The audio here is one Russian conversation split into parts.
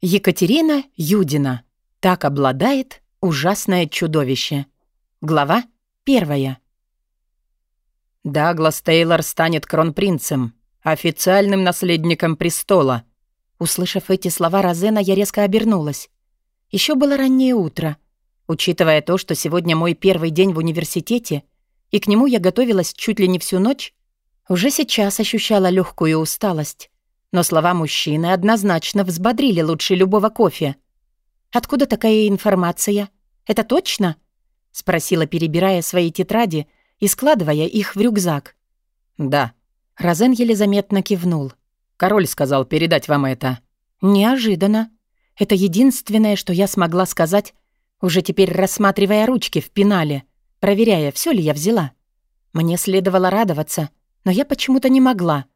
Екатерина Юдина. Так обладает ужасное чудовище. Глава первая. Даглас Тейлор станет кронпринцем, официальным наследником престола. Услышав эти слова Розена, я резко обернулась. Еще было раннее утро. Учитывая то, что сегодня мой первый день в университете, и к нему я готовилась чуть ли не всю ночь, уже сейчас ощущала легкую усталость. Но слова мужчины однозначно взбодрили лучше любого кофе. «Откуда такая информация? Это точно?» — спросила, перебирая свои тетради и складывая их в рюкзак. «Да». Розен еле заметно кивнул. «Король сказал передать вам это». «Неожиданно. Это единственное, что я смогла сказать, уже теперь рассматривая ручки в пенале, проверяя, все ли я взяла. Мне следовало радоваться, но я почему-то не могла».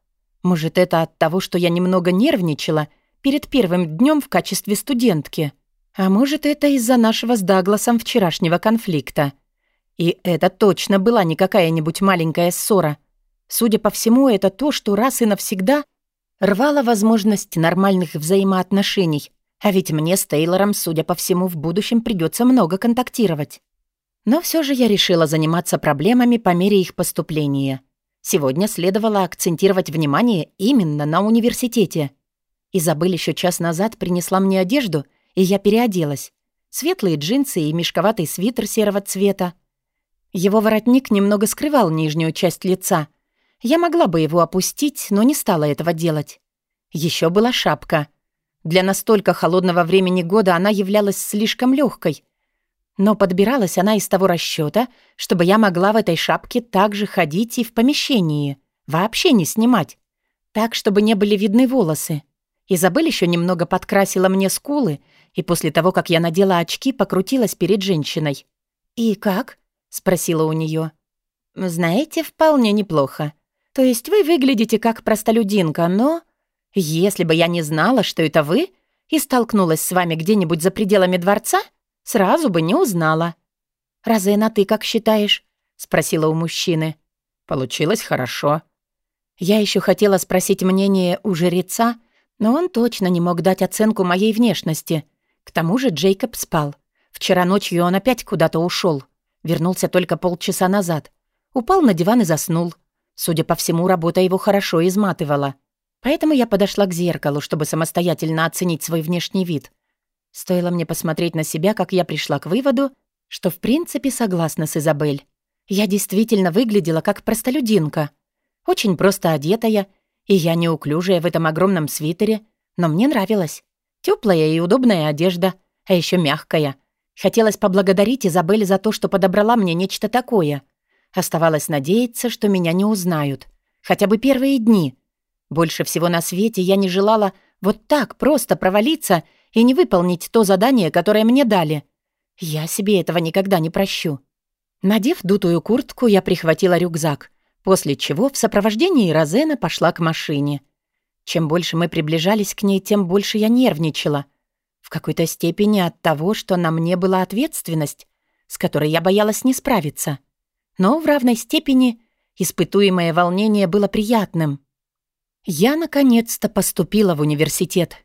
Может, это от того, что я немного нервничала перед первым днем в качестве студентки. А может, это из-за нашего с Дагласом вчерашнего конфликта. И это точно была не какая-нибудь маленькая ссора. Судя по всему, это то, что раз и навсегда рвало возможность нормальных взаимоотношений. А ведь мне с Тейлором, судя по всему, в будущем придется много контактировать. Но все же я решила заниматься проблемами по мере их поступления. Сегодня следовало акцентировать внимание именно на университете. Изабель еще час назад принесла мне одежду, и я переоделась. Светлые джинсы и мешковатый свитер серого цвета. Его воротник немного скрывал нижнюю часть лица. Я могла бы его опустить, но не стала этого делать. Еще была шапка. Для настолько холодного времени года она являлась слишком легкой, но подбиралась она из того расчета, чтобы я могла в этой шапке также ходить и в помещении, вообще не снимать, так, чтобы не были видны волосы. Изабель еще немного подкрасила мне скулы, и после того, как я надела очки, покрутилась перед женщиной. «И как?» — спросила у нее. «Знаете, вполне неплохо. То есть вы выглядите как простолюдинка, но... Если бы я не знала, что это вы, и столкнулась с вами где-нибудь за пределами дворца, Сразу бы не узнала. «Розена, ты как считаешь?» — спросила у мужчины. «Получилось хорошо». Я еще хотела спросить мнение у жреца, но он точно не мог дать оценку моей внешности. К тому же Джейкоб спал. Вчера ночью он опять куда-то ушел. Вернулся только полчаса назад. Упал на диван и заснул. Судя по всему, работа его хорошо изматывала. Поэтому я подошла к зеркалу, чтобы самостоятельно оценить свой внешний вид — Стоило мне посмотреть на себя, как я пришла к выводу, что в принципе согласна с Изабель. Я действительно выглядела как простолюдинка. Очень просто одетая, и я неуклюжая в этом огромном свитере, но мне нравилось. Теплая и удобная одежда, а еще мягкая. Хотелось поблагодарить Изабель за то, что подобрала мне нечто такое. Оставалось надеяться, что меня не узнают. Хотя бы первые дни. Больше всего на свете я не желала вот так просто провалиться и не выполнить то задание, которое мне дали. Я себе этого никогда не прощу. Надев дутую куртку, я прихватила рюкзак, после чего в сопровождении Розена пошла к машине. Чем больше мы приближались к ней, тем больше я нервничала. В какой-то степени от того, что на мне была ответственность, с которой я боялась не справиться. Но в равной степени испытуемое волнение было приятным. Я наконец-то поступила в университет